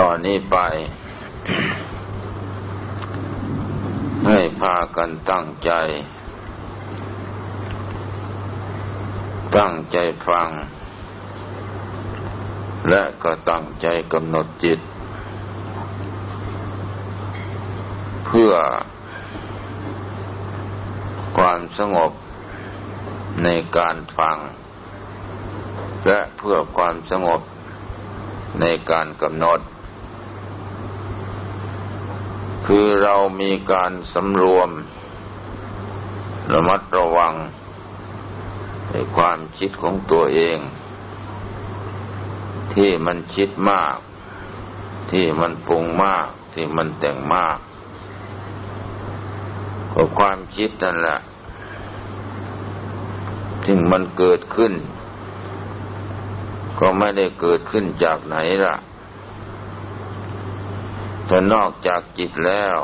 ตอนนี้ไป ให้พากันตั้งใจ ตั้งใจฟัง และก็ตั้งใจกำหนดจิต เพื่อความสงบในการฟัง และเพื่อความสงบในการกำหนด คือเรามีการสำรวม ระมัดระวัง ในความคิดของตัวเอง ที่มันคิดมาก ที่มันปรุงมาก ที่มันแต่งมากก็ความคิดนั่นแหละซึ่งมันเกิดขึ้น ก็ไม่ได้เกิดขึ้นจากไหนล่ะ แต่นอกจากจิตแล้ว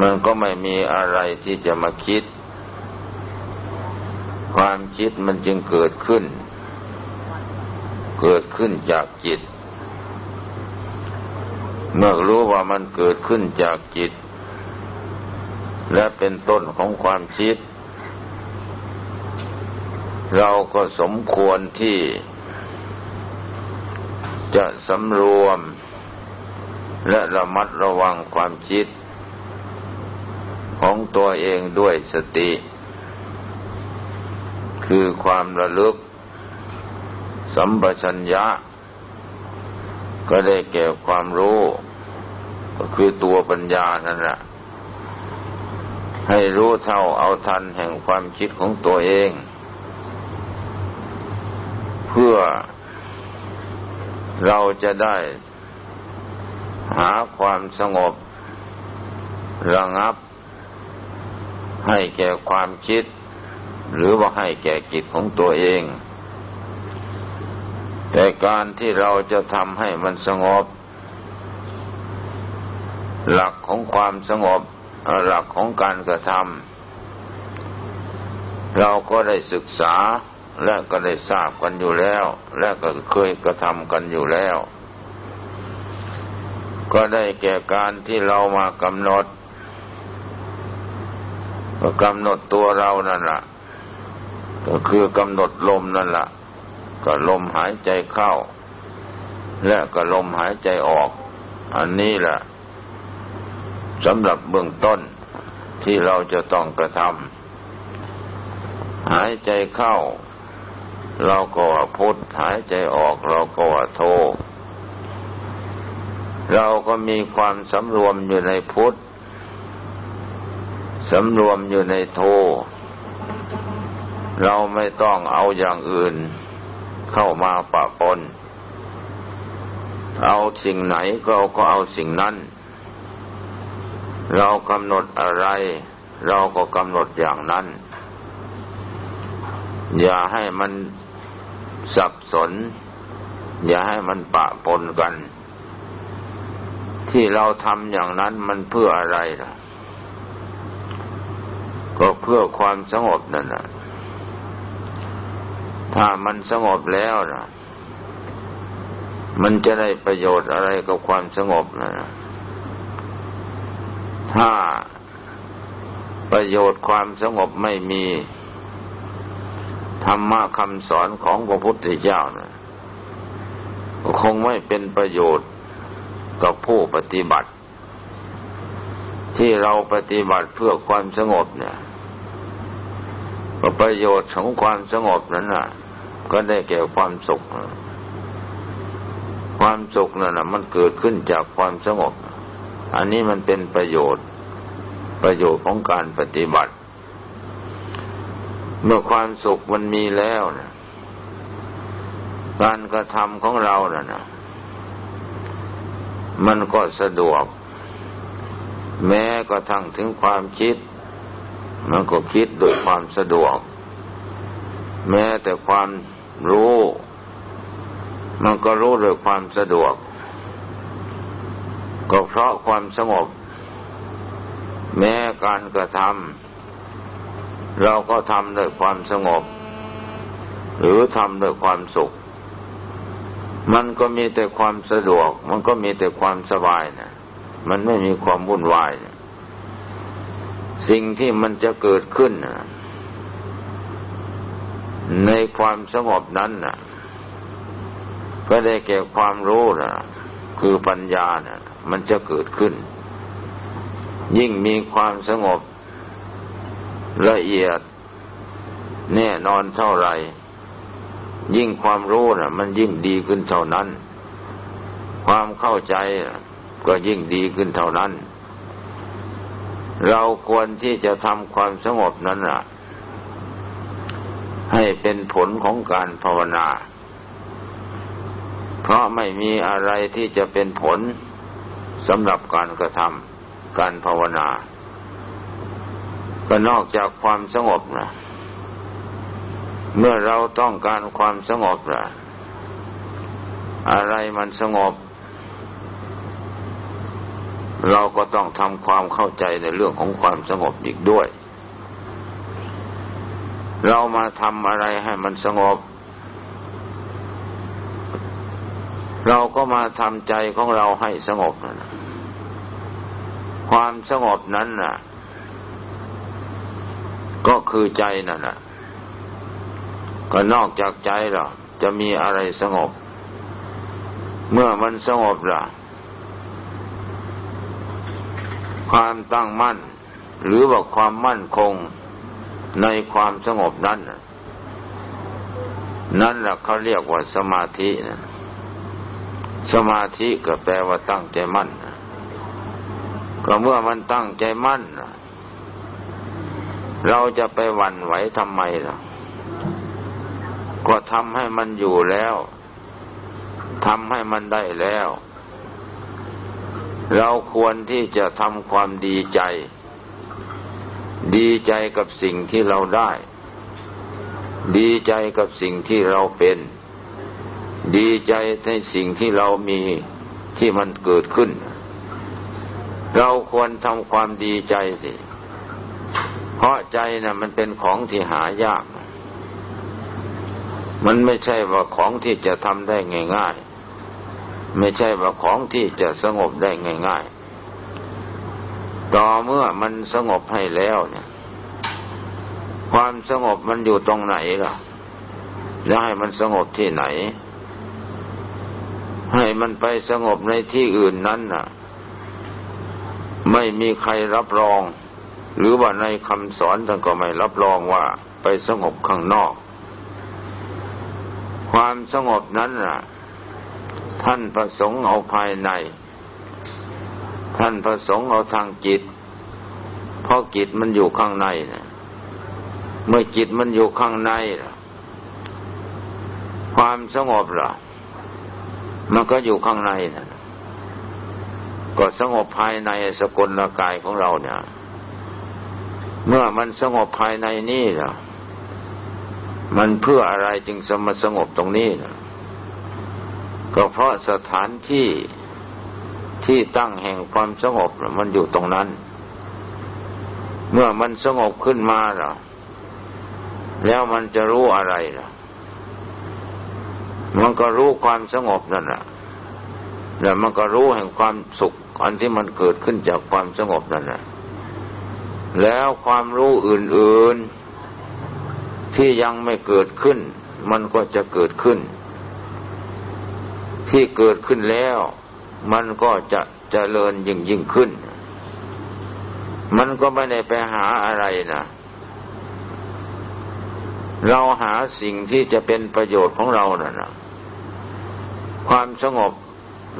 มันก็ไม่มีอะไรที่จะมาคิด ความคิดมันจึงเกิดขึ้น เกิดขึ้นจากจิต เมื่อรู้ว่ามันเกิดขึ้นจากจิต และเป็นต้นของความคิด เราก็สมควรที่จะสำรวม และระมัดระวังความคิด ของตัวเองด้วยสติ คือความระลึก สัมปชัญญะ ก็ได้แก่ความรู้ ก็คือตัวปัญญานั่นแหละให้รู้เท่าเอาทันแห่งความคิดของตัวเอง เพื่อเราจะได้ หาความสงบ ระงับ ให้แก่ความคิด หรือว่าให้แก่จิตของตัวเอง แต่การที่เราจะทำให้มันสงบ หลักของความสงบ หลักของการกระทำเราก็ได้ศึกษาและก็ได้ทราบกันอยู่แล้ว และก็เคยกระทำกันอยู่แล้ว ก็ได้แก่การที่เรามากำหนดก็กำหนดตัวเรานั่นแหละก็คือกำหนดลมนั่นแหละก็ลมหายใจเข้า และก็ลมหายใจออก อันนี้แหละสำหรับเบื้องต้นที่เราจะต้องกระทำหายใจเข้า เราก็ว่าพุทธหายใจออกเราก็ว่าโท เราก็มีความสำรวมอยู่ในพุทธสำรวมอยู่ในโท เราไม่ต้องเอาอย่างอื่นเข้ามาปะปน เอาสิ่งไหนก็ก็เอาสิ่งนั้น เรากำหนดอะไร เราก็กำหนดอย่างนั้น อย่าให้มันสับสน อย่าให้มันปะปนกัน ที่เราทำอย่างนั้นมันเพื่ออะไรล่ะ ก็เพื่อความสงบนั่นแหละถ้ามันสงบแล้วนะมันจะได้ประโยชน์อะไรกับความสงบนะถ้าประโยชน์ความสงบไม่มี ธรรมะคำสอนของพระพุทธเจ้านะคงไม่เป็นประโยชน์ กับผู้ปฏิบัติ ที่เราปฏิบัติเพื่อความสงบเนี่ยประโยชน์ของความสงบนั้นน่ะ ก็ได้แก่ความสุข ความสุขนั่นน่ะ มันเกิดขึ้นจากความสงบ อันนี้มันเป็นประโยชน์ ประโยชน์ของการปฏิบัติ เมื่อความสุขมันมีแล้วนะการกระทำของเราน่ะนะ มันก็สะดวก แม้ก็ทั้งถึงความคิด มันก็คิดโดยความสะดวก แม้แต่ความรู้ มันก็รู้โดยความสะดวก ก็เพราะความสงบ แม้การกระทำเราก็ทำด้วยความสงบ หรือทำด้วยความสุข มันก็มีแต่ความสะดวก มันก็มีแต่ความสบายนะมันไม่มีความวุ่นวายนะสิ่งที่มันจะเกิดขึ้นนะในความสงบนั้นนะก็ได้แก่ความรู้นะคือปัญญานะมันจะเกิดขึ้น ยิ่งมีความสงบละเอียดแน่นอนเท่าไหร่ ยิ่งความรู้นะ่ะ มันยิ่งดีขึ้นเท่านั้น ความเข้าใจก็ยิ่งดีขึ้นเท่านั้น เราควรที่จะทำความสงบนั้นนะ่ะ ให้เป็นผลของการภาวนา เพราะไม่มีอะไรที่จะเป็นผลสำหรับการกระทำการภาวนา ก็นอกจากความสงบนะ เมื่อเราต้องการความสงบนะอะไรมันสงบ เราก็ต้องทำความเข้าใจในเรื่องของความสงบอีกด้วย เรามาทำอะไรให้มันสงบ เราก็มาทำใจของเราให้สงบนะความสงบนั้นน่ะ ก็คือใจนั่นน่ะ ก็นอกจากใจหรอจะมีอะไรสงบ เมื่อมันสงบล่ะ ความตั้งมั่น หรือว่าความมั่นคงในความสงบนั้นนั่นแหละเขาเรียกว่าสมาธินะสมาธิก็แปลว่าตั้งใจมั่น ก็เมื่อมันตั้งใจมั่น เราจะไปหวั่นไหวทำไมล่ะ ก็ทำให้มันอยู่แล้วทำให้มันได้แล้ว เราควรที่จะทำความดีใจ ดีใจกับสิ่งที่เราได้ ดีใจกับสิ่งที่เราเป็น ดีใจในสิ่งที่เรามีที่มันเกิดขึ้น เราควรทำความดีใจสิ เพราะใจนะ่ะมันเป็นของที่หายาก มันไม่ใช่ว่าของที่จะทำได้ง่าย ๆ ไม่ใช่ว่าของที่จะสงบได้ง่าย ๆ ต่อเมื่อมันสงบให้แล้วเนี่ย ความสงบมันอยู่ตรงไหนล่ะ แล้วให้มันสงบที่ไหน ให้มันไปสงบในที่อื่นนั้นน่ะ ไม่มีใครรับรอง หรือว่าในคำสอนท่านก็ไม่รับรองว่าไปสงบข้างนอก ความสงบนั้นน่ะ ท่านประสงค์เอาภายใน ท่านประสงค์เอาทางจิต เพราะจิตมันอยู่ข้างในนะเมื่อจิตมันอยู่ข้างในล่ะ ความสงบล่ะ มันก็อยู่ข้างในนะก็สงบภายในสกลกายของเราเนี่ย เมื่อมันสงบภายในนี่ล่ะ มันเพื่ออะไรจึงสมาสงบตรงนี้นะก็เพราะสถานที่ที่ตั้งแห่งความสงบมันอยู่ตรงนั้น เมื่อมันสงบขึ้นมาแล้วแล้วมันจะรู้อะไรล่ะ มันก็รู้ความสงบนั่นแหละแล้วมันก็รู้แห่งความสุขอันที่มันเกิดขึ้นจากความสงบนั่นแหละแล้วความรู้อื่นๆ ที่ยังไม่เกิดขึ้น มันก็จะเกิดขึ้น ที่เกิดขึ้นแล้ว มันก็จะจะเจริญยิ่งยิ่งขึ้น มันก็ไม่ได้ไปหาอะไรนะเราหาสิ่งที่จะเป็นประโยชน์ของเรานะ่ะนะความสงบ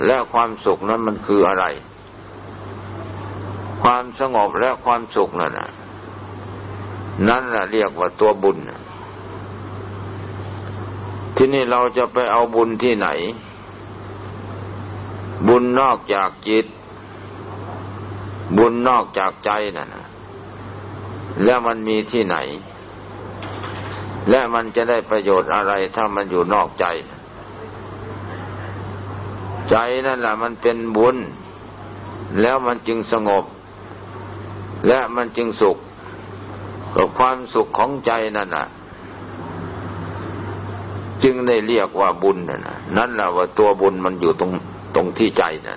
และความสุขนั้นมันคืออะไร ความสงบและความสุขนั่นนะนั่นแหละเรียกว่าตัวบุญนะ ที่นี่เราจะไปเอาบุญที่ไหน บุญนอกจากจิต บุญนอกจากใจนั่นแล้วมันมีที่ไหน และมันจะได้ประโยชน์อะไรถ้ามันอยู่นอกใจ ใจนั่นแหละมันเป็นบุญ แล้วมันจึงสงบ และมันจึงสุขกับความสุขของใจนั่นน่ะ จึงได้เรียกว่าบุญนะนั่นแหละว่าตัวบุญมันอยู่ตรงตรงที่ใจนะ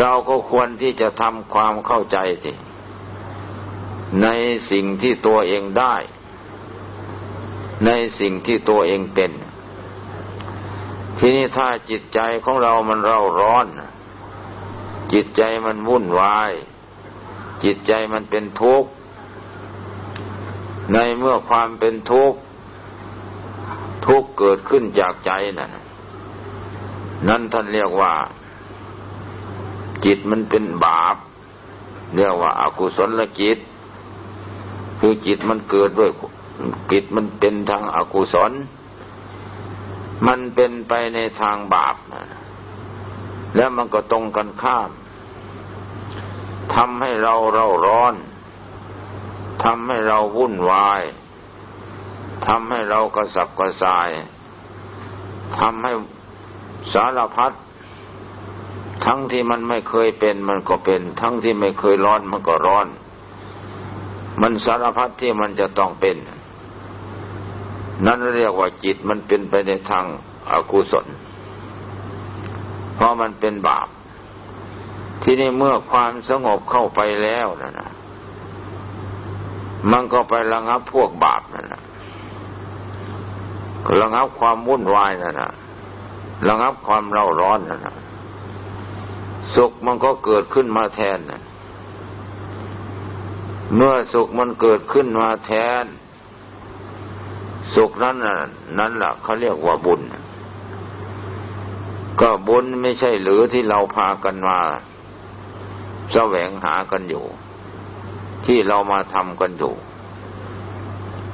เราก็ควรที่จะทำความเข้าใจสิในสิ่งที่ตัวเองได้ ในสิ่งที่ตัวเองเป็น ทีนี้ถ้าจิตใจของเรามันเร่าร้อน จิตใจมันวุ่นวาย จิตใจมันเป็นทุกข์ ในเมื่อความเป็นทุกข์ ทุกข์เกิดขึ้นจากใจนะ่ะนั่นท่านเรียกว่า จิตมันเป็นบาป เรียกว่าอากุศลจิต คือจิตมันเกิดด้วยจิตมันเป็นทางอากุศล มันเป็นไปในทางบาปนะแล้วมันก็ตรงกันข้ามทำให้เราเราร้อนทำให้เราวุ่นวาย ทำให้เรากระสับกระส่ายทำให้สารพัดทั้งที่มันไม่เคยเป็นมันก็เป็น ทั้งที่ไม่เคยร้อนมันก็ร้อน มันสารพัดที่มันจะต้องเป็น นั่นเรียกว่าจิตมันเป็นไปในทางอากุศล เพราะมันเป็นบาป ที่นี่เมื่อความสงบเข้าไปแล้วนะนะมันก็ไประงับพวกบาปนั่นนะ ระงับความวุ่นวายนั่นนะระงับความเร่าร้อนนั่นนะสุขมันก็เกิดขึ้นมาแทนนะเมื่อสุขมันเกิดขึ้นมาแทน สุขนั้นน่ะนั้นล่ะเขาเรียกว่าบุญ ก็บุญไม่ใช่หรือที่เราพากันมาแสวงหากันอยู่ ที่เรามาทำกันอยู่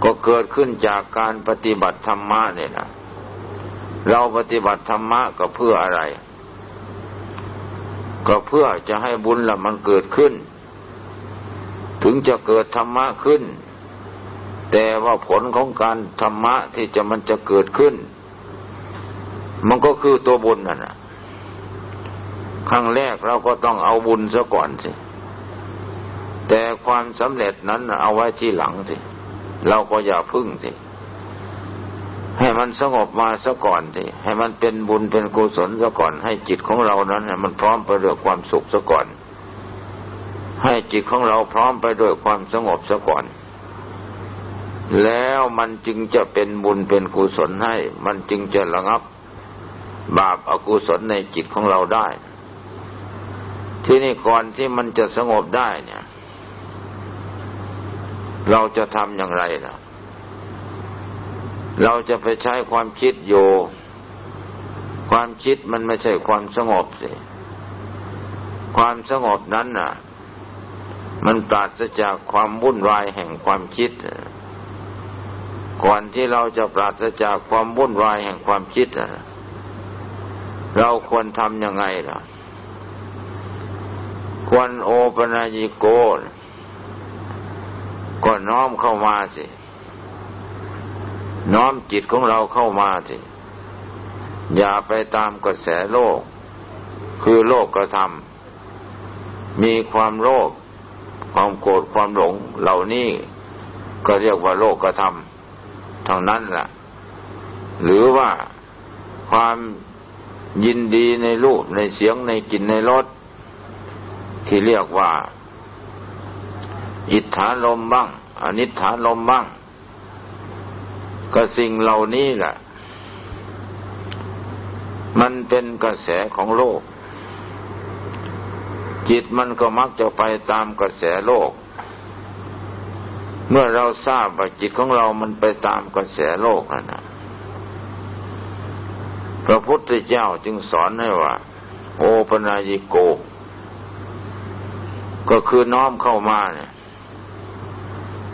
ก็เกิดขึ้นจากการปฏิบัติธรรมะเนี่ยนะเราปฏิบัติธรรมะก็เพื่ออะไร ก็เพื่อจะให้บุญละมันเกิดขึ้น ถึงจะเกิดธรรมะขึ้น แต่ว่าผลของการธรรมะที่จะมันจะเกิดขึ้น มันก็คือตัวบุญนั่นแหะครั้งแรกเราก็ต้องเอาบุญซะก่อนสิ แต่ความสำเร็จนั้นเอาไว้ที่หลังสิเเราก็อย่าพึ่งสิให้มันสงบมาซะก่อนสิให้มันเป็นบุญเป็นกุศลซะก่อน ให้จิตของเรานั้นมันพร้อมไปด้วยความสุขซะก่อน ให้จิตของเราพร้อมไปด้วยความสงบซะก่อน แล้วมันจึงจะเป็นบุญเป็นกุศลให้ มันจึงจะระงับบาปอากุศลในจิตของเราได้ ที่นี่ก่อนที่มันจะสงบได้เนี่ย เราจะทำอย่างไรนะเราจะไปใช้ความคิดโยความคิดมันไม่ใช่ความสงบสิ ความสงบนั้นน่ะ มันปราศจากความวุ่นวายแห่งความคิด ก่อนที่เราจะปราศจากความวุ่นวายแห่งความคิดเราควรทำยังไงล่ะ ควรโอปนาญิโก ก็น้อมเข้ามาสิ น้อมจิตของเราเข้ามาสิ อย่าไปตามกระแสโลก คือโลกกระทำมีความโลภความโกรธความหลงเหล่านี้ก็เรียกว่าโลกกระทำเท่านั้นแหละหรือว่าความยินดีในรูปในเสียงในกลิ่นในรสที่เรียกว่า อิทธาลมบ้างอนิธาลมบ้าง ก็สิ่งเหล่านี้แหละ มันเป็นกระแสของโลก จิตมันก็มักจะไปตามกระแสโลก เมื่อเราทราบว่าจิตของเรามันไปตามกระแสโลกนั่นนะพระพุทธเจ้าจึงสอนให้ว่า โอปนายิโก ก็คือน้อมเข้ามาเนี่ย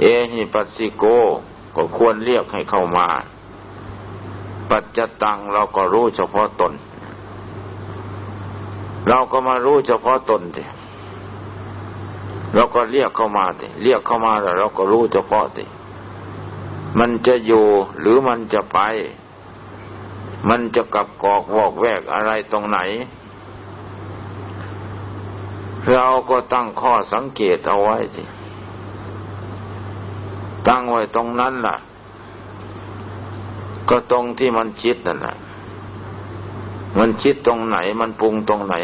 เอหิปัสสิโก ก็ควรเรียกให้เข้ามา ปัจจตังเราก็รู้เฉพาะตน เราก็มารู้เฉพาะตนสิเราก็เรียกเข้ามาสิเรียกเข้ามาแล้วเราก็รู้เฉพาะสิมันจะอยู่หรือมันจะไป มันจะกลับกอกวอกแวกอะไรตรงไหน เราก็ตั้งข้อสังเกตเอาไว้สิ ตั้งไว้ตรงนั้นล่ะ ก็ตรงที่มันคิดนั่นแหละมันคิดตรงไหน มันปรุงตรงไหน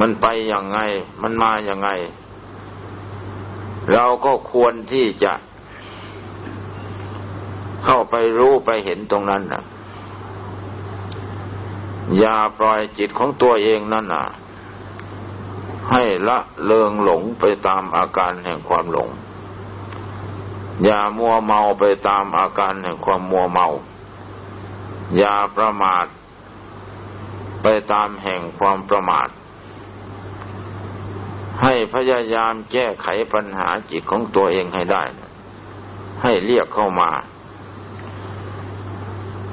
มันไปอย่างไง มันมาอย่างไง เราก็ควรที่จะ เข้าไปรู้ไปเห็นตรงนั้นนะอย่าปล่อยจิตของตัวเองนั่นนะให้ละเลิงหลงไปตามอาการแห่งความหลง อย่ามัวเมาไปตามอาการแห่งความมัวเมา อย่าประมาท ไปตามแห่งความประมาท ให้พยายามแก้ไขปัญหาจิตของตัวเองให้ได้ ให้เรียกเข้ามา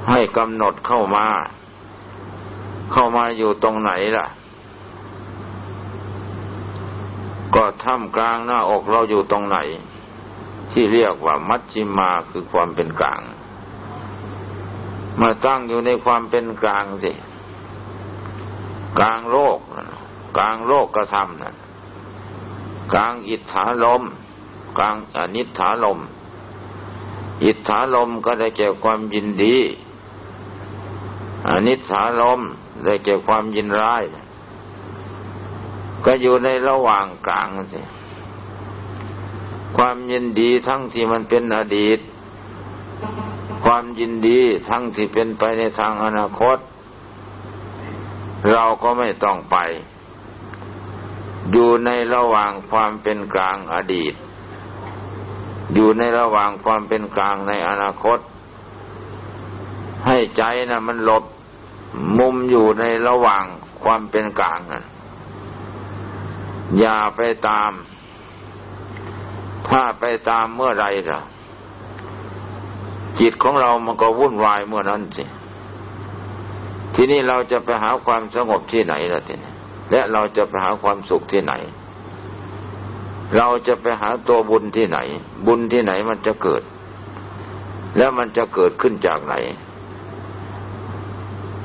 ให้กำหนดเข้ามา เข้ามาอยู่ตรงไหนล่ะ ก็ท่ามกลางหน้าอกเราอยู่ตรงไหน ที่เรียกว่ามัชชิมาคือความเป็นกลาง มาตั้งอยู่ในความเป็นกลางสิกลางโลกกลางโลกกระทำนะกลางอิทธาลม กลางอนิถาลม อิทธาลมก็ได้แก่ความยินดีอนิถาลมได้แก่ความยินร้าย ก็อยู่ในระหว่างกลางสิ ความยินดีทั้งที่มันเป็นอดีต ความยินดีทั้งที่เป็นไปในทางอนาคต เราก็ไม่ต้องไป อยู่ในระหว่างความเป็นกลางอดีต อยู่ในระหว่างความเป็นกลางในอนาคต ให้ใจนะมันหลบมุมอยู่ในระหว่างความเป็นกลางนะอย่าไปตาม ถ้าไปตามเมื่อไรล่ะจิตของเรามันก็วุ่นวายเมื่อนั้นสิทีนี้เราจะไปหาความสงบที่ไหนล่ะทีนี้และเราจะไปหาความสุขที่ไหน เราจะไปหาตัวบุญที่ไหน บุญที่ไหนมันจะเกิด แล้วมันจะเกิดขึ้นจากไหน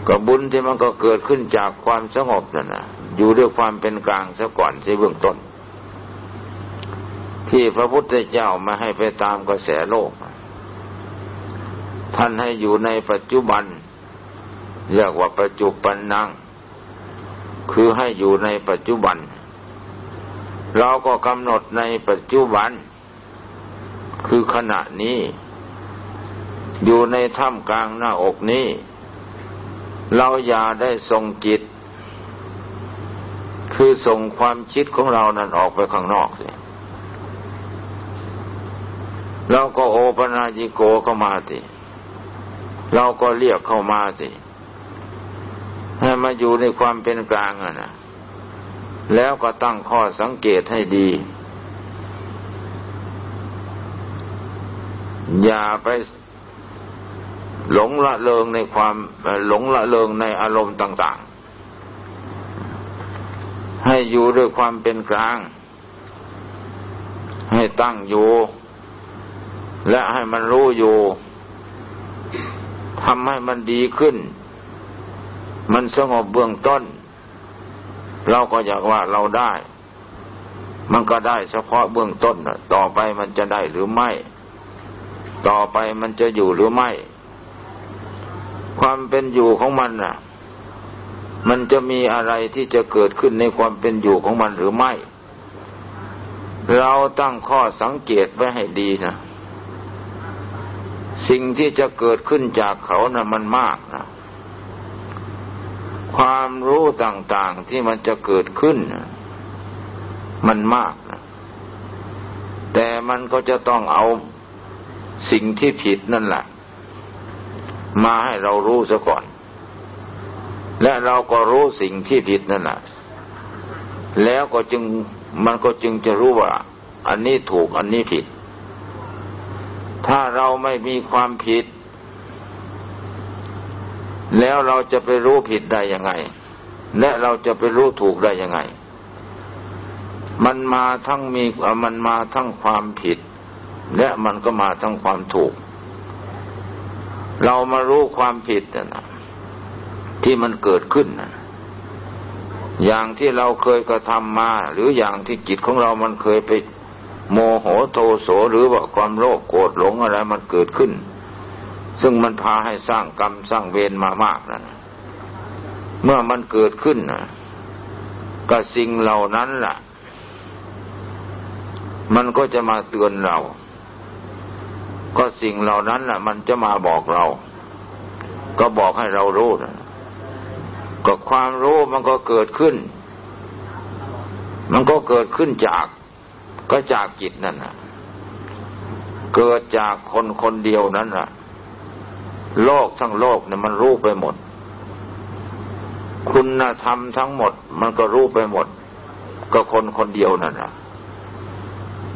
ก็บุญที่มันก็เกิดขึ้นจากความสงบนั่นนะอยู่ด้วยความเป็นกลางซะก่อนที่เบื้องต้น ที่พระพุทธเจ้ามาให้ไปตามกระแสโลก ท่านให้อยู่ในปัจจุบัน เรียกว่าปัจจุบันนัง คือให้อยู่ในปัจจุบัน เราก็กำหนดในปัจจุบัน คือขณะนี้ อยู่ในถ้ำกลางหน้าอกนี้ เราอย่าได้ส่งจิต คือส่งความคิดของเรานั้นออกไปข้างนอกสิ เราก็โอปนาจิโกเข้ามาสิเราก็เรียกเข้ามาสิให้มาอยู่ในความเป็นกลางอะนะแล้วก็ตั้งข้อสังเกตให้ดี อย่าไปหลงละเลงในความหลงละเลงในอารมณ์ต่าง ๆ ให้อยู่ด้วยความเป็นกลาง ให้ตั้งอยู่ และให้มันรู้อยู่ทำให้มันดีขึ้น มันสงบเบื้องต้น เราก็อยากว่าเราได้ มันก็ได้เฉพาะเบื้องต้นต่อไปมันจะได้หรือไม่ ต่อไปมันจะอยู่หรือไม่ ความเป็นอยู่ของมันน่ะ มันจะมีอะไรที่จะเกิดขึ้นในความเป็นอยู่ของมันหรือไม่ เราตั้งข้อสังเกตไว้ให้ดีนะ สิ่งที่จะเกิดขึ้นจากเขานะ่ะมันมากนะความรู้ต่างๆที่มันจะเกิดขึ้นนะมันมากนะแต่มันก็จะต้องเอาสิ่งที่ผิดนั่นแหละมาให้เรารู้ซะก่อน และเราก็รู้สิ่งที่ผิดนั่นแหละแล้วก็จึงมันก็จึงจะรู้ว่า อันนี้ถูกอันนี้ผิด ถ้าเราไม่มีความผิด แล้วเราจะไปรู้ผิดได้ยังไง และเราจะไปรู้ถูกได้ยังไง มันมาทั้งมีมันมาทั้งความผิด และมันก็มาทั้งความถูก เรามารู้ความผิดนะที่มันเกิดขึ้นนะอย่างที่เราเคยกระทำมา หรืออย่างที่จิตของเรามันเคยไป โมโหโทโสหรือว่าความโลภโกรธหลงอะไรมันเกิดขึ้น ซึ่งมันพาให้สร้างกรรมสร้างเวรมามากนะเมื่อมันเกิดขึ้นนะก็สิ่งเหล่านั้นล่ะ มันก็จะมาเตือนเรา ก็สิ่งเหล่านั้นล่ะ มันจะมาบอกเรา ก็บอกให้เรารู้นะก็ความรู้มันก็เกิดขึ้น มันก็เกิดขึ้นจาก ก็จากจิตนั่นนะเกิดจากคนคนเดียวนั้นน่ะโลกทั้งโลกเนี่ยมันรู้ไปหมด คุณธรรมทั้งหมด มันก็รู้ไปหมด ก็คนคนเดียวนั่นนะ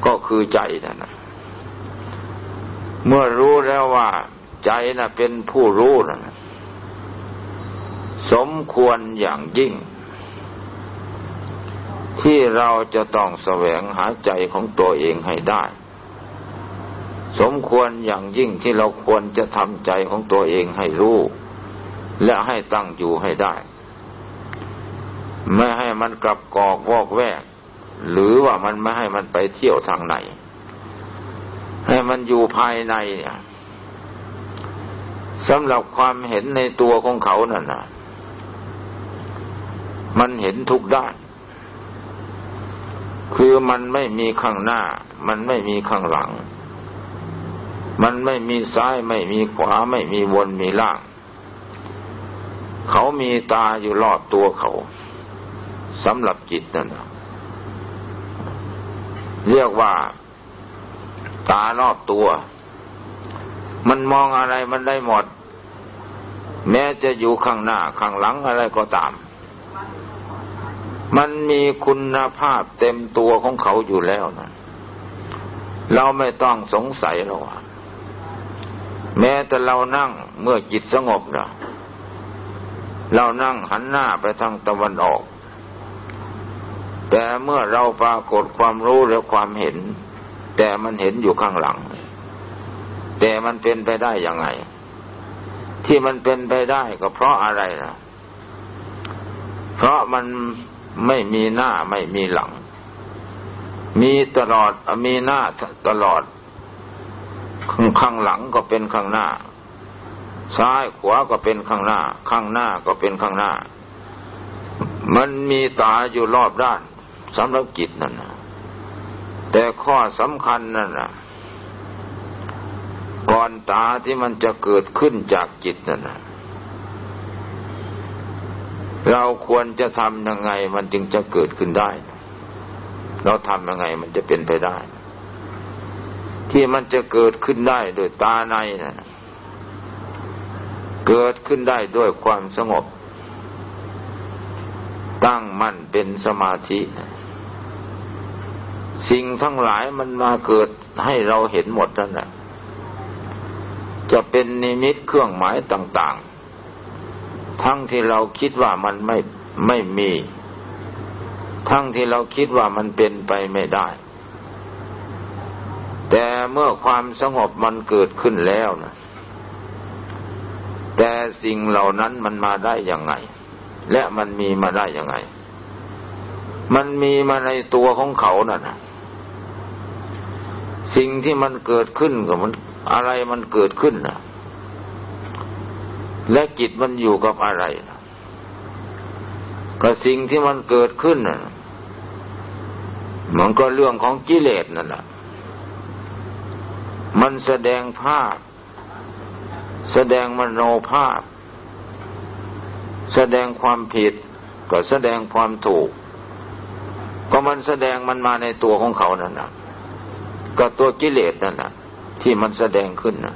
ก็คือใจนั่นนะเมื่อรู้แล้วว่า ใจน่ะเป็นผู้รู้นั่นสมควรอย่างยิ่ง ที่เราจะต้องแสวงหาใจของตัวเองให้ได้ สมควรอย่างยิ่งที่เราควรจะทำใจของตัวเองให้รู้ และให้ตั้งอยู่ให้ได้ ไม่ให้มันกลับกอกวอกแวก หรือว่ามันไม่ให้มันไปเที่ยวทางไหน ให้มันอยู่ภายในเนี่ยสำหรับความเห็นในตัวของเขานั่นนะมันเห็นทุกด้าน คือมันไม่มีข้างหน้า มันไม่มีข้างหลัง มันไม่มีซ้ายไม่มีขวาไม่มีวนมีล่าง เขามีตาอยู่รอบตัวเขาสำหรับจิตนั่นเรียกว่า ตารอบตัว มันมองอะไรมันได้หมด แม้จะอยู่ข้างหน้าข้างหลังอะไรก็ตาม มันมีคุณภาพเต็มตัวของเขาอยู่แล้วนะเราไม่ต้องสงสัยหรอกแม้แต่เรานั่งเมื่อจิตสงบนะเรานั่งหันหน้าไปทางตะวันออก แต่เมื่อเราปรากฏความรู้และความเห็น แต่มันเห็นอยู่ข้างหลัง แต่มันเป็นไปได้ยังไง ที่มันเป็นไปได้ก็เพราะอะไรนะเพราะมัน ไม่มีหน้าไม่มีหลัง มีตลอดมีหน้าตลอด ข้างหลังก็เป็นข้างหน้า ซ้ายขวาก็เป็นข้างหน้า ข้างหน้าก็เป็นข้างหน้า มันมีตาอยู่รอบด้านสำหรับจิตนั่นนะแต่ข้อสำคัญนั่นนะก่อนตาที่มันจะเกิดขึ้นจากจิตนั่นนะ เราควรจะทำยังไงมันจึงจะเกิดขึ้นได้ เราทำยังไงมันจะเป็นไปได้ ที่มันจะเกิดขึ้นได้โดยตาในนะเกิดขึ้นได้ด้วยความสงบ ตั้งมั่นเป็นสมาธิ สิ่งทั้งหลายมันมาเกิดให้เราเห็นหมดนั่นแหละจะเป็นนิมิตเครื่องหมายต่างๆ ทั้งที่เราคิดว่ามันไม่ไม่มี ทั้งที่เราคิดว่ามันเป็นไปไม่ได้ แต่เมื่อความสงบมันเกิดขึ้นแล้วนะแต่สิ่งเหล่านั้นมันมาได้ยังไง และมันมีมาได้ยังไง มันมีมาในตัวของเขานะ่ะสิ่งที่มันเกิดขึ้นกับมันอะไรมันเกิดขึ้นนะ และจิตมันอยู่กับอะไรก็สิ่งที่มันเกิดขึ้นน่ะ มันก็เรื่องของกิเลสนั่นแหละมันแสดงภาพ แสดงมโนภาพ แสดงความผิด ก็แสดงความถูก ก็มันแสดงมันมาในตัวของเขานั่นนะก็ตัวกิเลสนั่นนะที่มันแสดงขึ้นนะ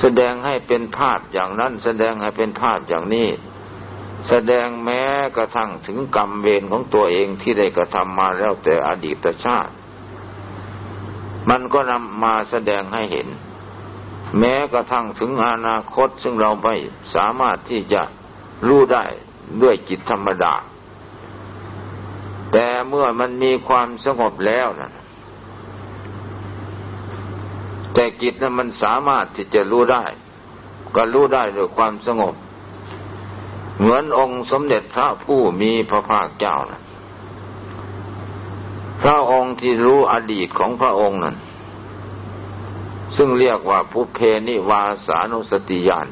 แสดงให้เป็นภาพอย่างนั้น แสดงให้เป็นภาพอย่างนี้ แสดงแม้กระทั่งถึงกรรมเวรของตัวเองที่ได้กระทำมาแล้วแต่อดีตชาติ มันก็นำมาแสดงให้เห็น แม้กระทั่งถึงอนาคตซึ่งเราไม่สามารถที่จะรู้ได้ด้วยจิตธรรมดา แต่เมื่อมันมีความสงบแล้วนะ แต่จิตนั้นมันสามารถที่จะรู้ได้ ก็รู้ได้ด้วยความสงบ เหมือนองค์สมเด็จพระผู้มีพระภาคเจ้านะพระองค์ที่รู้อดีตของพระองค์นั้น ซึ่งเรียกว่าภุเพนิวาสานุสติญาณ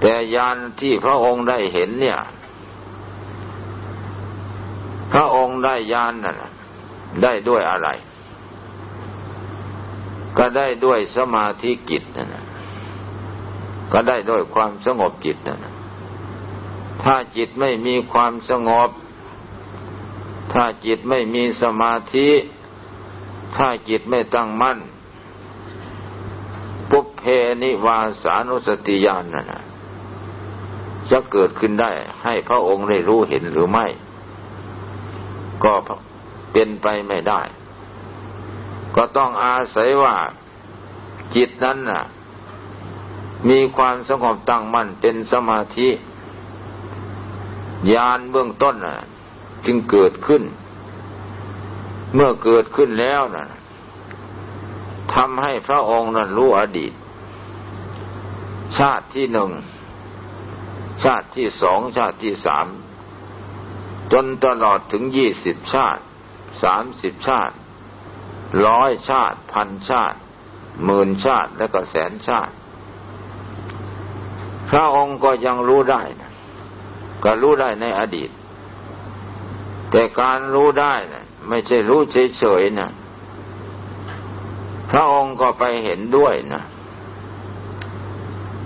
แต่ญาณที่พระองค์ได้เห็นเนี่ย พระองค์ได้ญาณนั่นได้ด้วยอะไร ก็ได้ด้วยสมาธิกิจนั่นก็ได้ด้วยความสงบจิตนั่นถ้าจิตไม่มีความสงบ ถ้าจิตไม่มีสมาธิ ถ้าจิตไม่ตั้งมั่น ปุเพนิวาสานุสติญาณนั่นจะเกิดขึ้นได้ให้พระองค์ได้รู้เห็นหรือไม่ ก็เป็นไปไม่ได้ ก็ต้องอาศัยว่าจิตนั้นน่ะ มีความสงบตั้งมั่นเป็นสมาธิญาณเบื้องต้นน่ะ จึงเกิดขึ้น เมื่อเกิดขึ้นแล้วน่ะทำให้พระองค์นั้นรู้อดีต ชาติที่หนึ่ง ชาติที่สองชาติที่สามจนตลอดถึงยี่สิบชาติสามสิบชาติ ร้อยชาติ พันชาติ หมื่นชาติและก็แสนชาติ พระองค์ก็ยังรู้ได้นะก็รู้ได้ในอดีต แต่การรู้ได้นะไม่ใช่รู้เฉยๆนะพระองค์ก็ไปเห็นด้วยนะ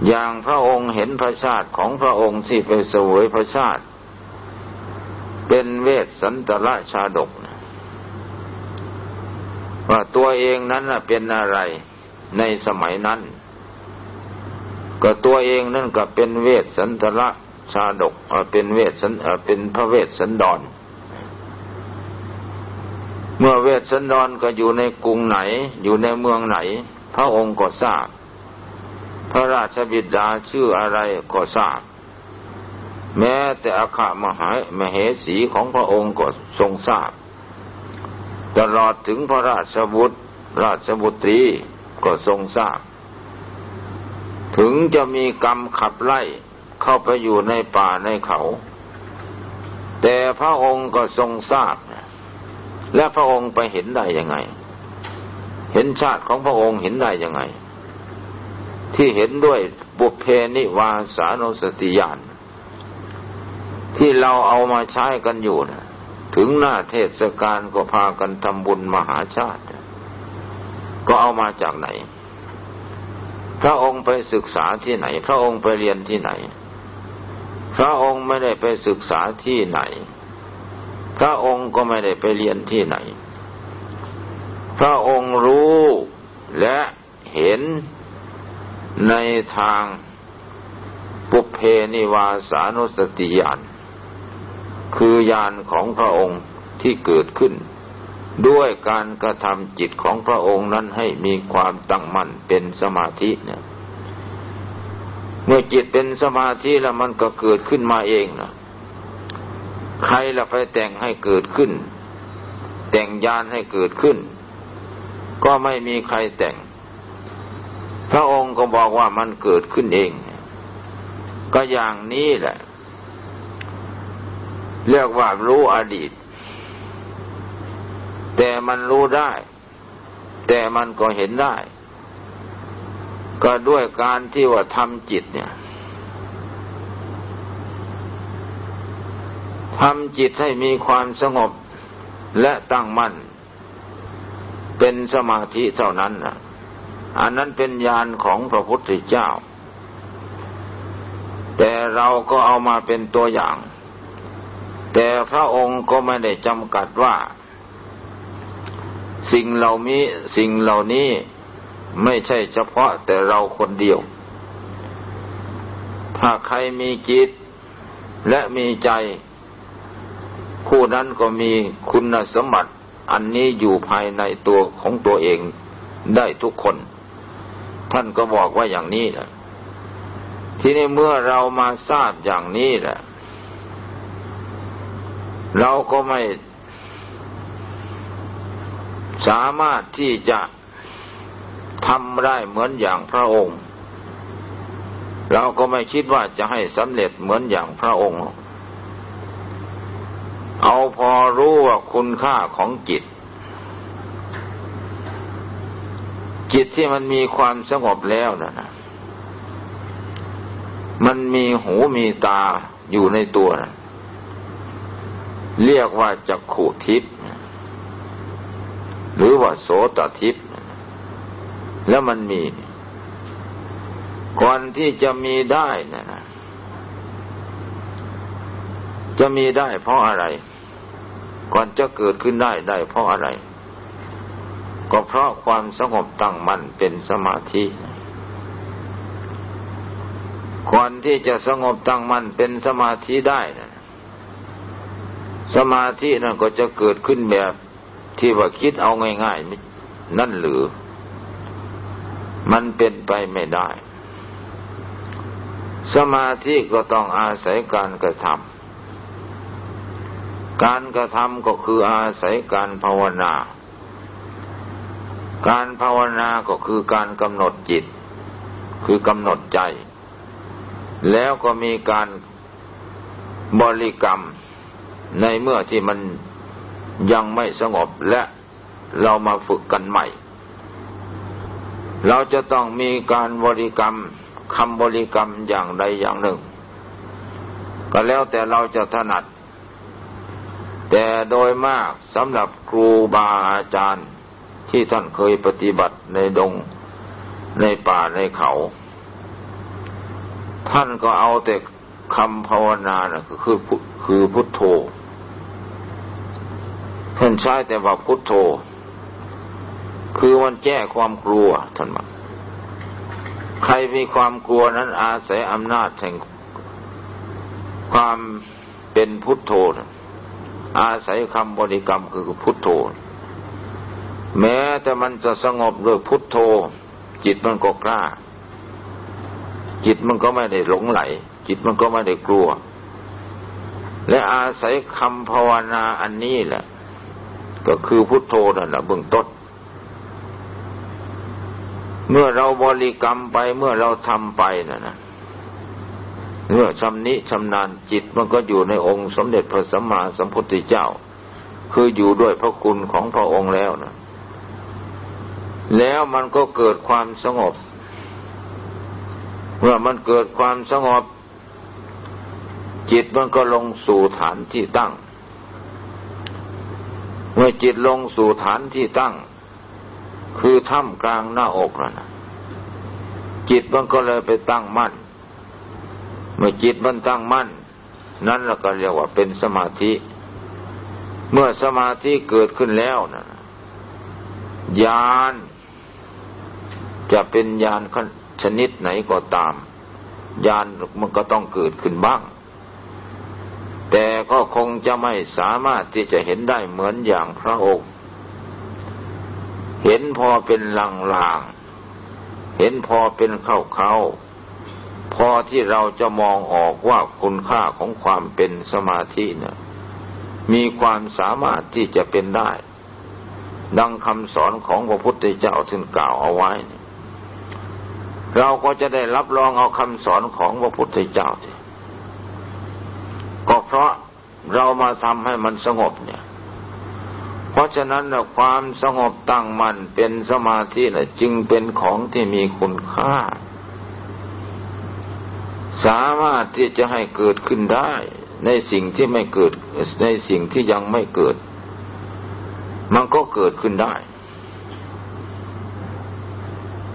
อย่างพระองค์เห็นพระชาติของพระองค์ที่ไปสวยพระชาติ เป็นเวสสันตระชาดก ว่าตัวเองนั้นเป็นอะไรในสมัยนั้น ก็ตัวเองนั่นก็เป็นเวสสันตระชาดกเป็นเวสสันเป็นพระเวสสันดร เมื่อเวสสันดรก็อยู่ในกรุงไหน อยู่ในเมืองไหน พระองค์ก็ทราบ พระราชบิดาชื่ออะไรก็ทราบ แม้แต่อาคามหามเหสีของพระองค์ก็ทรงทราบ ตลอดถึงพระราชบุตร ราชบุตรีก็ทรงทราบ ถึงจะมีกรรมขับไล่เข้าไปอยู่ในป่าในเขา แต่พระองค์ก็ทรงทราบ และพระองค์ไปเห็นได้ยังไง เห็นชาติของพระองค์เห็นได้ยังไง ที่เห็นด้วยบุพเพนิวาสานุสติญาณที่เราเอามาใช้กันอยู่นะ ถึงหน้าเทศกาลก็พากันทำบุญมหาชาติ ก็เอามาจากไหน พระองค์ไปศึกษาที่ไหน พระองค์ไปเรียนที่ไหน พระองค์ไม่ได้ไปศึกษาที่ไหน พระองค์ก็ไม่ได้ไปเรียนที่ไหน พระองค์รู้และเห็นในทางปุเพนิวาสานุสติญาณ คือญาณของพระองค์ที่เกิดขึ้น ด้วยการกระทำจิตของพระองค์นั้นให้มีความตั้งมั่นเป็นสมาธิเนี่ยเมื่อจิตเป็นสมาธิแล้วมันก็เกิดขึ้นมาเองนะใครละไปแต่งให้เกิดขึ้น แต่งยานให้เกิดขึ้น ก็ไม่มีใครแต่ง พระองค์ก็บอกว่ามันเกิดขึ้นเอง ก็อย่างนี้แหละ เรียกว่ารู้อดีต แต่มันรู้ได้ แต่มันก็เห็นได้ ก็ด้วยการที่ว่าทำจิตเนี่ยทำจิตให้มีความสงบและตั้งมั่น เป็นสมาธิเท่านั้นนะอันนั้นเป็นญาณของพระพุทธเจ้า แต่เราก็เอามาเป็นตัวอย่าง แต่พระองค์ก็ไม่ได้จำกัดว่า สิ่งเหล่านี้สิ่งเหล่านี้ไม่ใช่เฉพาะแต่เราคนเดียว ถ้าใครมีจิตและมีใจ ผู้นั้นก็มีคุณสมบัติอันนี้อยู่ภายในตัวของตัวเองได้ทุกคน ท่านก็บอกว่าอย่างนี้แหละทีนี้เมื่อเรามาทราบอย่างนี้แหละ เราก็ไม่สามารถที่จะทำได้เหมือนอย่างพระองค์ เราก็ไม่คิดว่าจะให้สำเร็จเหมือนอย่างพระองค์ เอาพอรู้ว่าคุณค่าของจิต จิตที่มันมีความสงบแล้วนะนะมันมีหูมีตาอยู่ในตัวนะ เรียกว่าจักขุทิพย์หรือว่าโสตทิพย์แล้วมันมี ก่อนที่จะมีได้นะนะจะมีได้เพราะอะไร ก่อนจะเกิดขึ้นได้ได้เพราะอะไร ก็เพราะความสงบตั้งมั่นเป็นสมาธิก่อนที่จะสงบตั้งมั่นเป็นสมาธิได้นะ สมาธินั่นก็จะเกิดขึ้นแบบที่ว่าคิดเอาง่ายๆนั่นหรือ มันเป็นไปไม่ได้ สมาธิก็ต้องอาศัยการกระทำการกระทำก็คืออาศัยการภาวนา การภาวนาก็คือการกำหนดจิต คือกำหนดใจ แล้วก็มีการบริกรรม ในเมื่อที่มันยังไม่สงบและเรามาฝึกกันใหม่ เราจะต้องมีการบริกรรมคำบริกรรมอย่างใดอย่างหนึ่ง ก็แล้วแต่เราจะถนัด แต่โดยมากสำหรับครูบาอาจารย์ที่ท่านเคยปฏิบัติในดงในป่าในเขา ท่านก็เอาแต่คำภาวนานะคือคือพุทโธ ท่านใช้แต่ว่าพุทโธ คือมันแก้ความกลัวท่านบอกใครมีความกลัวนั้นอาศัยอำนาจแห่งความเป็นพุทโธ อาศัยคำบริกรรมคือพุทโธ แม้แต่มันจะสงบโดยพุทโธ จิตมันก็กล้า จิตมันก็ไม่ได้หลงไหล จิตมันก็ไม่ได้กลัว และอาศัยคำภาวนาอันนี้แหละ ก็คือพุทโธนั่นแหละเบื้องต้น เมื่อเราบริกรรมไปเมื่อเราทำไปนะนะเมื่อชำนิชำนาญจิตมันก็อยู่ในองค์สมเด็จพระสัมมาสัมพุทธเจ้า คืออยู่ด้วยพระคุณของพระองค์แล้วนะแล้วมันก็เกิดความสงบ เมื่อมันเกิดความสงบ จิตมันก็ลงสู่ฐานที่ตั้ง มื่อจิตลงสู่ฐานที่ตั้ง คือถ้ำกลางหน้าอกแล้วนะจิตมันก็เลยไปตั้งมั่น เมื่อจิตมันตั้งมั่น นั่นเราก็เรียกว่าเป็นสมาธิ เมื่อสมาธิเกิดขึ้นแล้วนะญาณจะเป็นญาณชนิดไหนก็ตามญาณมันก็ต้องเกิดขึ้นบ้าง แต่ก็คงจะไม่สามารถที่จะเห็นได้เหมือนอย่างพระองค์ เห็นพอเป็นลางลางเห็นพอเป็นเข้าเข้าพอที่เราจะมองออกว่าคุณค่าของความเป็นสมาธิเนะมีความสามารถที่จะเป็นได้ ดังคำสอนของพระพุทธเจ้าท่านกล่าวเอาไว้ เราก็จะได้รับรองเอาคำสอนของพระพุทธเจ้าที่ เพราะเรามาทำให้มันสงบเนี่ย เพราะฉะนั้นความสงบตั้งมันเป็นสมาธินะจึงเป็นของที่มีคุณค่า สามารถที่จะให้เกิดขึ้นได้ ในสิ่งที่ไม่เกิดในสิ่งที่ยังไม่เกิด มันก็เกิดขึ้นได้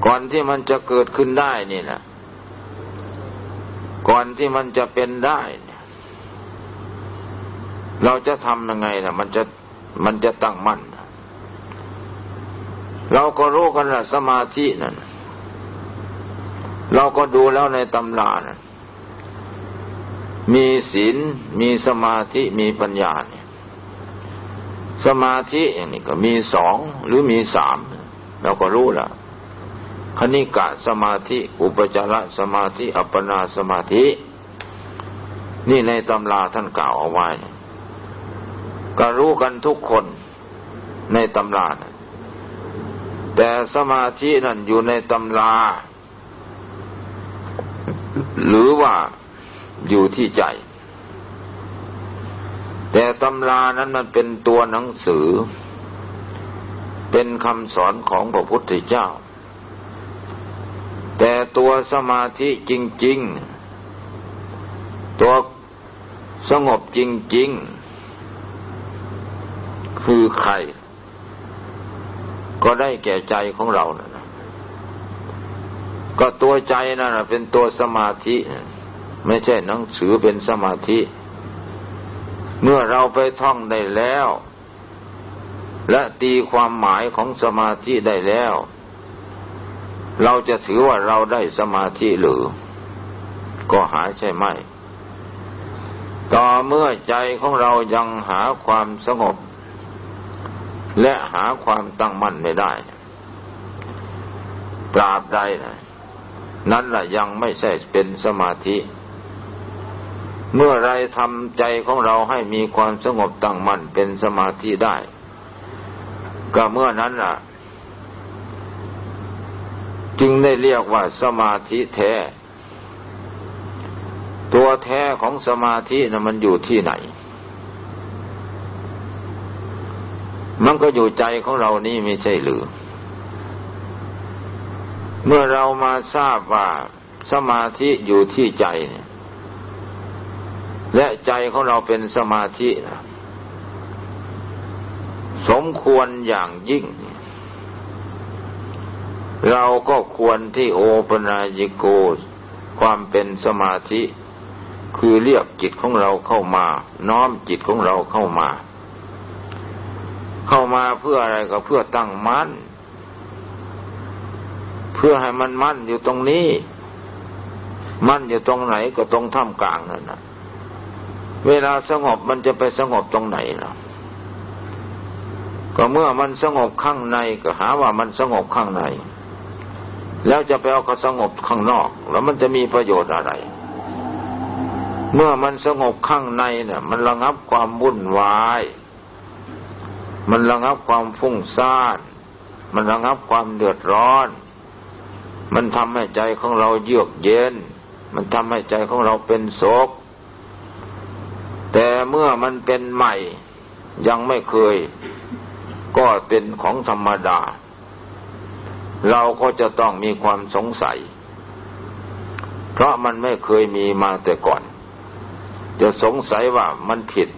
ก่อนที่มันจะเกิดขึ้นได้นี่นะก่อนที่มันจะเป็นได้เเราจะทำยังไงนะมันจะมันจะตั้งมั่น เราก็รู้กันละสมาธินั่นเราก็ดูแล้วในตำรานะมีศีลมีสมาธิมีปัญญาเนี่ยสมาธิอย่างนี้ก็มีสองหรือมีสามเราก็รู้ล้วคณิกะสมาธิ อุปจารสมาธิ อัปปนาสมาธิ นี่ในตำราท่านกล่าวเอาไว้ ก็รู้กันทุกคนในตำรานะแต่สมาธินั่นอยู่ในตำรา หรือว่าอยู่ที่ใจ แต่ตำรานั้นมันเป็นตัวหนังสือ เป็นคำสอนของพระพุทธเจ้า แต่ตัวสมาธิจริง ๆ ตัวสงบจริง ๆ คือใคร ก็ได้แก่ใจของเรานะก็ตัวใจนั่นเป็นตัวสมาธิ ไม่ใช่หนังสือเป็นสมาธิ เมื่อเราไปท่องได้แล้ว และตีความหมายของสมาธิได้แล้ว เราจะถือว่าเราได้สมาธิหรือ ก็หาใช่ไหมต่อเมื่อใจของเรายังหาความสงบ และหาความตั้งมั่นไม่ได้ตราบใดนะนั่นแหละยังไม่ใช่เป็นสมาธิ เมื่อไรทำใจของเราให้มีความสงบตั้งมั่นเป็นสมาธิได้ ก็เมื่อนั้นล่ะ จึงได้เรียกว่าสมาธิแท้ ตัวแท้ของสมาธินะมันอยู่ที่ไหน มันก็อยู่ใจของเรานี่ไม่ใช่หรือ เมื่อเรามาทราบว่าสมาธิอยู่ที่ใจเนี่ยและใจของเราเป็นสมาธินะสมควรอย่างยิ่ง เราก็ควรที่โอปนายิโก ความเป็นสมาธิ คือเรียกจิตของเราเข้ามา น้อมจิตของเราเข้ามา เข้ามาเพื่ออะไรก็เพื่อตั้งมั่นเพื่อให้มันมั่นอยู่ตรงนี้ มั่นอยู่ตรงไหนก็ตรงท่ามกลางนั่นนะเวลาสงบมันจะไปสงบตรงไหนล่ะ ก็เมื่อมันสงบข้างในก็หาว่ามันสงบข้างใน แล้วจะไปเอาก็สงบข้างนอก แล้วมันจะมีประโยชน์อะไร เมื่อมันสงบข้างในเนี่ยมันระงับความวุ่นวาย มันระงับความฟุ้งซ่าน มันระงับความเดือดร้อน มันทำให้ใจของเราเยือกเย็น มันทำให้ใจของเราเป็นโศก แต่เมื่อมันเป็นใหม่ยังไม่เคย ก็เป็นของธรรมดา เราก็จะต้องมีความสงสัย เพราะมันไม่เคยมีมาแต่ก่อน จะสงสัยว่ามันผิด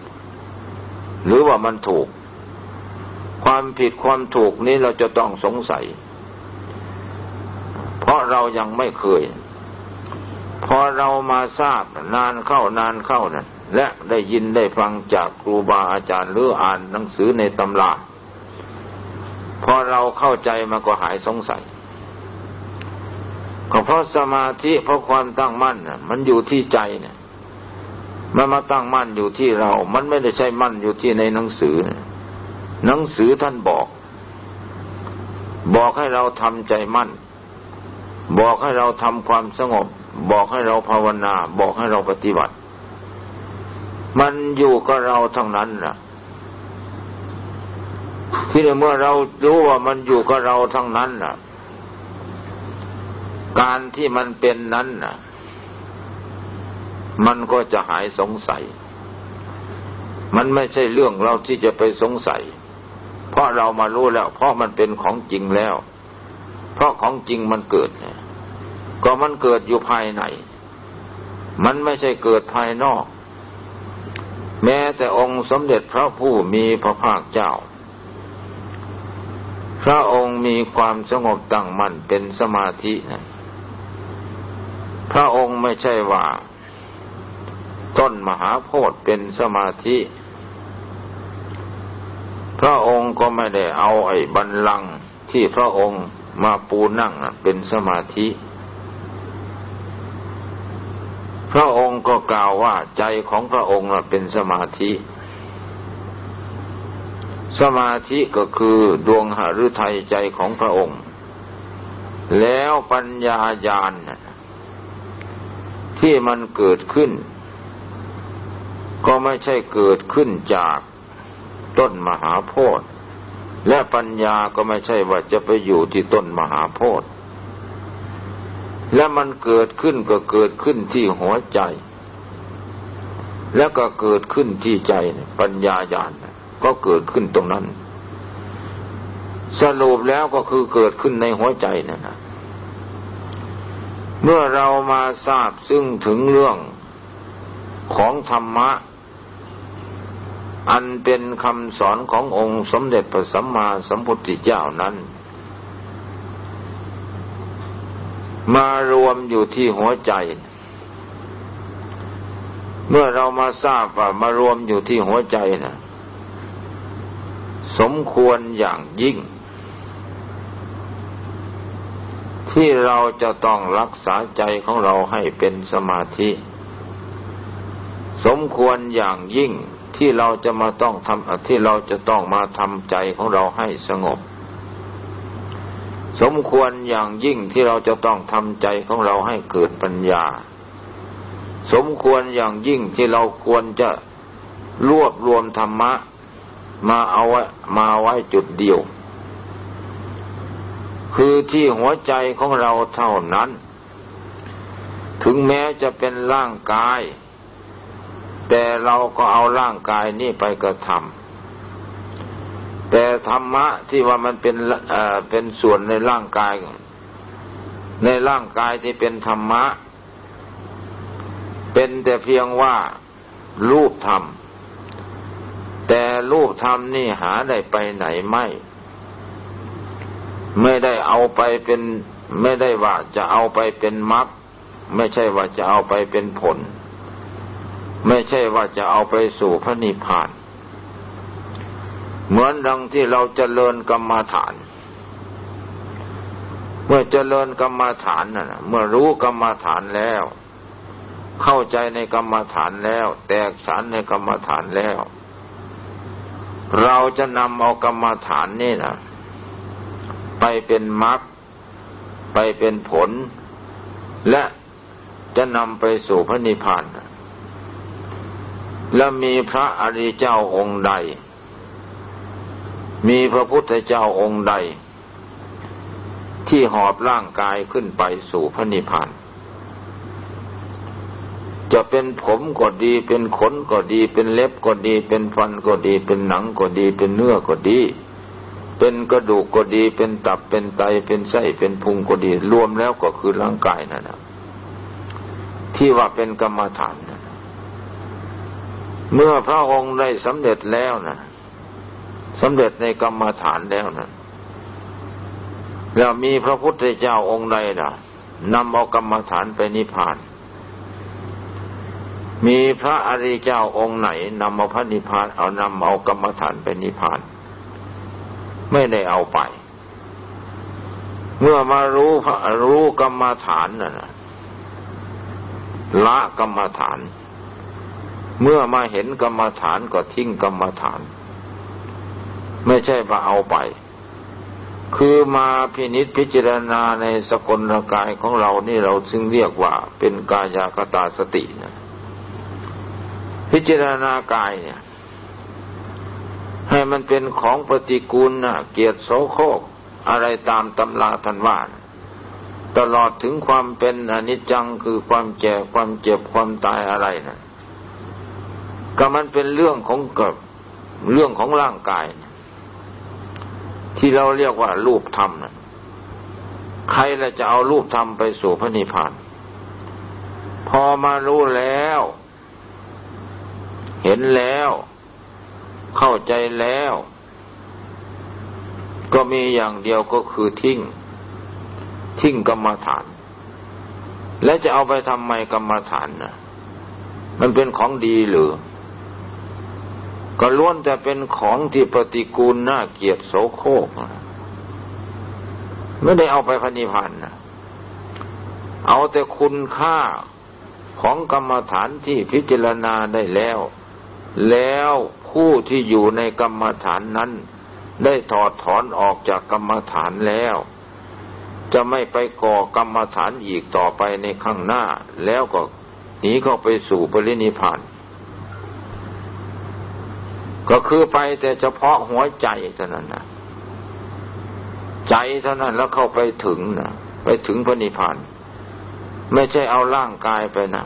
หรือว่ามันถูก ความผิดความถูกนี้เราจะต้องสงสัย เพราะเรายังไม่เคย พอเรามาทราบนานเข้านานเข้านะ่ะและได้ยินได้ฟังจากครูบาอาจารย์หรืออ่านหนังสือในตำราพอเราเข้าใจมันก็หายสงสัยก็เพราะสมาธิเพราะความตั้งมั่นน่ะมันอยู่ที่ใจเนี่ยมันมาตั้งมั่นอยู่ที่เรา มันไม่ได้ใช่มั่นอยู่ที่ในหนังสือ หนังสือท่านบอก บอกให้เราทำใจมั่น บอกให้เราทำความสงบ บอกให้เราภาวนา บอกให้เราปฏิบัติ มันอยู่กับเราทั้งนั้นนะที่เมื่อเรารู้ว่ามันอยู่กับเราทั้งนั้นนะการที่มันเป็นนั้นนะมันก็จะหายสงสัย มันไม่ใช่เรื่องเราที่จะไปสงสัย เพราะเรามารู้แล้ว เพราะมันเป็นของจริงแล้ว เพราะของจริงมันเกิด ก็มันเกิดอยู่ภายใน มันไม่ใช่เกิดภายนอก แม้แต่องค์สมเด็จพระผู้มีพระภาคเจ้า พระองค์มีความสงบตั้งมั่นเป็นสมาธินะพระองค์ไม่ใช่ว่า ต้นมหาโพธิ์เป็นสมาธิ พระองค์ก็ไม่ได้เอาไอ้บันลังที่พระองค์มาปูนั่งเป็นสมาธิ พระองค์ก็กล่าวว่าใจของพระองค์เป็นสมาธิ สมาธิก็คือดวงหฤทัยใจของพระองค์ แล้วปัญญาญาณที่มันเกิดขึ้น ก็ไม่ใช่เกิดขึ้นจาก ต้นมหาโพธิ์และปัญญาก็ไม่ใช่ว่าจะไปอยู่ที่ต้นมหาโพธิ์และมันเกิดขึ้นก็เกิดขึ้นที่หัวใจ แล้วก็เกิดขึ้นที่ใจปัญญาญาณก็เกิดขึ้นตรงนั้น สรุปแล้วก็คือเกิดขึ้นในหัวใจนั่นนะเมื่อเรามาทราบซึ่งถึงเรื่องของธรรมะ อันเป็นคำสอนขององค์สมเด็จพระสัมมาสัมพุทธเจ้านั้น มารวมอยู่ที่หัวใจ เมื่อเรามาทราบว่ามารวมอยู่ที่หัวใจนะสมควรอย่างยิ่ง ที่เราจะต้องรักษาใจของเราให้เป็นสมาธิ สมควรอย่างยิ่ง ที่เราจะมาต้องทำที่เราจะต้องมาทำใจของเราให้สงบ สมควรอย่างยิ่งที่เราจะต้องทำใจของเราให้เกิดปัญญา สมควรอย่างยิ่งที่เราควรจะรวบรวมธรรมะ มาเอาไว้มาไว้จุดเดียว คือที่หัวใจของเราเท่านั้น ถึงแม้จะเป็นร่างกาย แต่เราก็เอาร่างกายนี่ไปกระทำแต่ธรรมะที่ว่ามันเป็นเอ่อเป็นส่วนในร่างกาย ในร่างกายที่เป็นธรรมะ เป็นแต่เพียงว่ารูปธรรม แต่รูปธรรมนี่หาได้ไปไหนไม่ ไม่ได้เอาไปเป็น ไม่ได้ว่าจะเอาไปเป็นมรรคไม่ใช่ว่าจะเอาไปเป็นผล ไม่ใช่ว่าจะเอาไปสู่พระนิพพาน เหมือนดังที่เราจเจริญกรรมาฐาน เมื่อเจริญกรรมาฐานน่ะ เมื่อรู้กรรมาฐานแล้ว เข้าใจในกรรมาฐานแล้ว แตกฉานในกรรมาฐานแล้ว เราจะนำเอากรรมฐานนี่นะไปเป็นมรรคไปเป็นผล และจะนำไปสู่พระนิพพาน และมีพระอริยเจ้าองค์ใด มีพระพุทธเจ้าองค์ใด ที่หอบร่างกายขึ้นไปสู่พระนิพพานจะเป็นผมก็ดี เป็นขนก็ดี เป็นเล็บก็ดี เป็นฟันก็ดี เป็นหนังก็ดี เป็นเนื้อก็ดี เป็นกระดูกก็ดี เป็นตับ เป็นไต เป็นไส้ เป็นพุงก็ดี รวมแล้วก็คือร่างกายนั่นนะที่ว่าเป็นกรรมฐาน เมื่อพระองค์ได้สำเร็จแล้วนะสำเร็จในกรรมฐานแล้วนะแล้วมีพระพุทธเจ้าองค์ใดนะนำเอากรรมฐานไปนิพพาน มีพระอริยเจ้าองค์ไหนนำมาพระนิพพานเอานำเอากรรมฐานไปนิพพาน ไม่ได้เอาไป เมื่อมารู้พระรู้กรรมฐานนะ่ะละกรรมฐาน เมื่อมาเห็นกรรมฐานก็ทิ้งกรรมฐาน ไม่ใช่ว่าเอาไป คือมาพินิษพิจารณาในสกลกายของเรานี่เราซึ่งเรียกว่าเป็นกายากตาสตินะพิจารณากายเนี่ย ให้มันเป็นของปฏิกูลนะเกียรติโสโครกอะไรตามตำราทันว่าตลอดถึงความเป็นอนิจจังคือความแก่ความเจ็บความตายอะไรนะ ก็มันเป็นเรื่องของเกิดเรื่องของร่างกาย ที่เราเรียกว่ารูปธรรมนะใครละจะเอารูปธรรมไปสู่พระนิพพาน พอมารู้แล้ว เห็นแล้ว เข้าใจแล้ว ก็มีอย่างเดียวก็คือทิ้ง ทิ้งกรรมฐาน และจะเอาไปทำไมกรรมฐานนะมันเป็นของดีหรือ ก็ล้วนแต่เป็นของที่ปฏิกูลน่าเกียดโสโครกไม่ได้เอาไปพันิพันธ์นะเอาแต่คุณค่าของกรรมฐานที่พิจารณาได้แล้ว แล้วผู้ที่อยู่ในกรรมฐานนั้น ได้ถอดถอนออกจากกรรมฐานแล้ว จะไม่ไปก่อกรรมฐานอีกต่อไปในข้างหน้า แล้วก็หนีเข้าไปสู่ปรินิพาน ก็คือไปแต่เฉพาะหัวใจเท่านั้นนะใจเท่านั้นแล้วเข้าไปถึงนะไปถึงพระนิพพานไม่ใช่เอาร่างกายไปนะ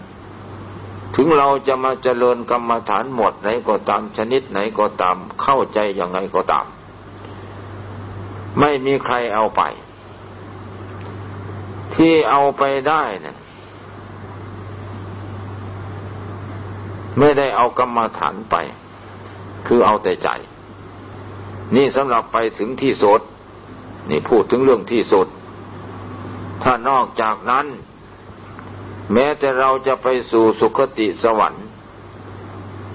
ถึงเราจะมาเจริญกรรมฐานหมดไหนก็ตามชนิดไหนก็ตาม เข้าใจยังไงก็ตาม ไม่มีใครเอาไป ที่เอาไปได้เนี่ยไม่ได้เอากรรมฐานไป คือเอาแต่ใจ นี่สำหรับไปถึงที่สุดนี่พูดถึงเรื่องที่สุด ถ้านอกจากนั้น แม้แต่เราจะไปสู่สุคติสวรรค์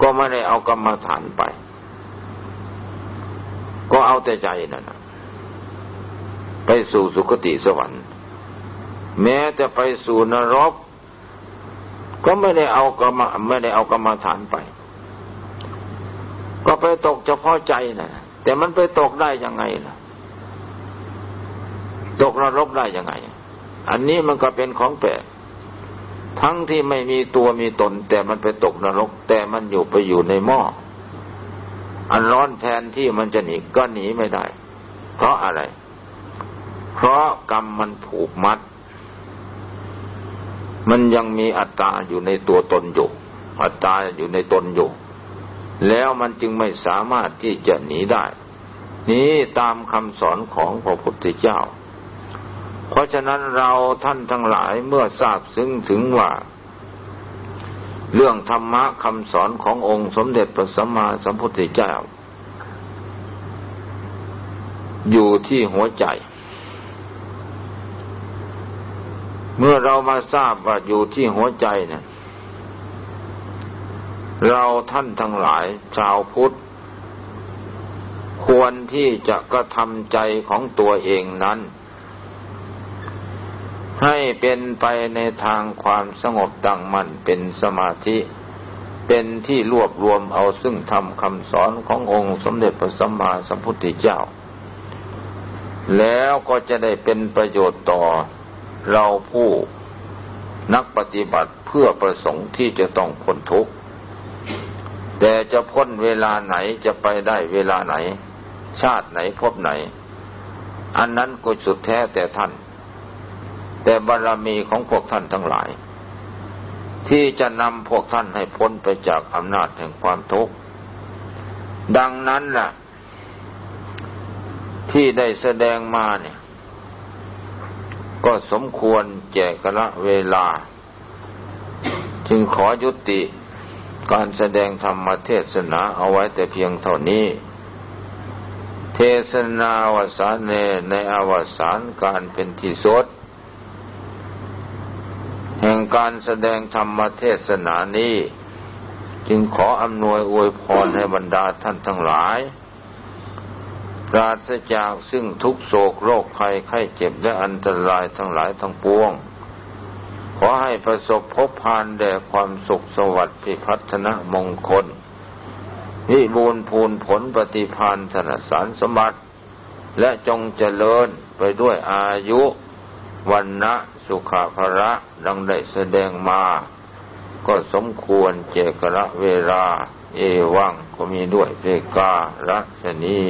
ก็ไม่ได้เอากรรมฐานไป ก็เอาแต่ใจนั่นนะไปสู่สุคติสวรรค์ แม้จะไปสู่นรก ก็ไม่ได้เอากรรมไม่ได้เอากรรมฐานไป ก็ไปตกเฉพาะใจนะแต่มันไปตกได้ยังไงล่ะ ตกนรกได้ยังไง อันนี้มันก็เป็นของแปลกทั้งที่ไม่มีตัวมีตน แต่มันไปตกนรก แต่มันอยู่ไปอยู่ในหม้ออันร้อนแทนที่มันจะหนีก็หนีไม่ได้ เพราะอะไร เพราะกรรมมันผูกมัด มันยังมีอัตตาอยู่ในตัวตนอยู่ อัตตาอยู่ในตนอยู่ แล้วมันจึงไม่สามารถที่จะหนีได้ นี้ตามคำสอนของพระพุทธเจ้า เพราะฉะนั้นเราท่านทั้งหลายเมื่อทราบซึ้งถึงว่า เรื่องธรรมะคำสอนขององค์สมเด็จพระสัมมาสัมพุทธเจ้า อยู่ที่หัวใจ เมื่อเรามาทราบว่าอยู่ที่หัวใจเนี่ย เราท่านทั้งหลายชาวพุทธ ควรที่จะกระทำใจของตัวเองนั้น ให้เป็นไปในทางความสงบตั้งมั่นเป็นสมาธิ เป็นที่รวบรวมเอาซึ่งทำคำสอนขององค์สมเด็จพระสัมมาสัมพุทธเจ้า แล้วก็จะได้เป็นประโยชน์ต่อเราผู้นักปฏิบัติเพื่อประสงค์ที่จะต้องพ้นทุกข์ แต่จะพ้นเวลาไหนจะไปได้เวลาไหน ชาติไหนพบไหน อันนั้นก็สุดแท้แต่ท่าน แต่บารรมีของพวกท่านทั้งหลาย ที่จะนำพวกท่านให้พ้นไปจากอำนาจแห่งความทุกข์ดังนั้นล่ะ ที่ได้แสดงมาเนี่ย ก็สมควรแจกละเวลา จึงขอยุติ การแสดงธรรมเทศนาเอาไว้แต่เพียงเท่านี้ เทศนาวสานเนในอวสานการเป็นที่สุดแห่งการแสดงธรรมเทศนานี้ จึงขออำนวยอวยพรให้บรรดาท่านทั้งหลายปราศจากซึ่งทุกโศกโรคภัยไข้เจ็บและอันตรายทั้งหลายทั้งปวง ขอให้ประสบพบพานแด่ความสุขสวัสดิ์พิพัฒนมงคลนิบูรภูนผลปฏิพานสนสารสมบัติ และจงเจริญไปด้วยอายุวันนะสุขาภระดังได้แสดงมา ก็สมควรเจกระเวลา เอวังก็มีด้วยเพการชนี